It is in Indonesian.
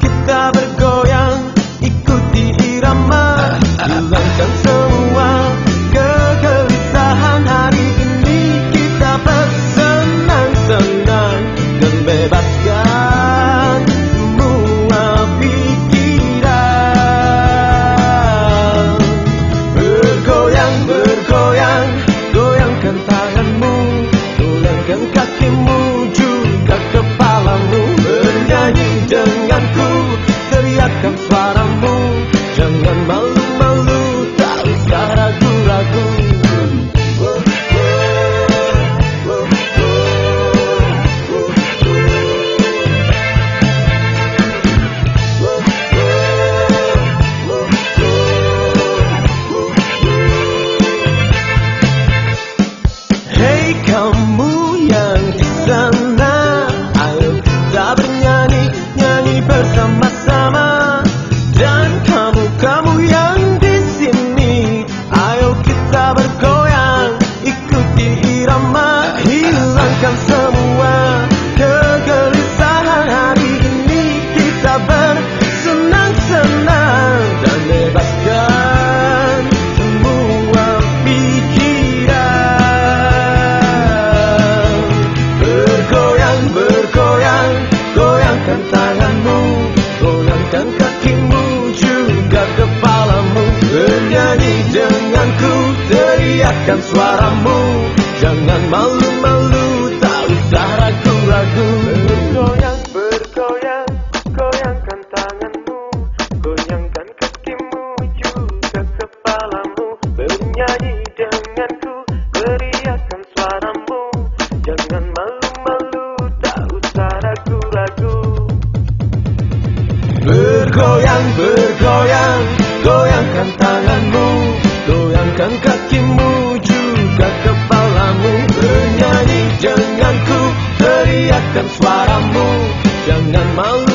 kita bergoyang Jangan malu-malu Tak usah ragu-ragu. Bergoyang, bergoyang Goyangkan tanganmu. Goyangkan kakimu Juga kepalamu. Bernyanyi denganku Teriakkan suaramu. Jangan malu-malu Tak usah ragu-ragu. Bergoyang, bergoyang Goyangkan tanganmu suaramu. Jangan malu-malu